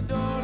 the door.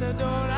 Matador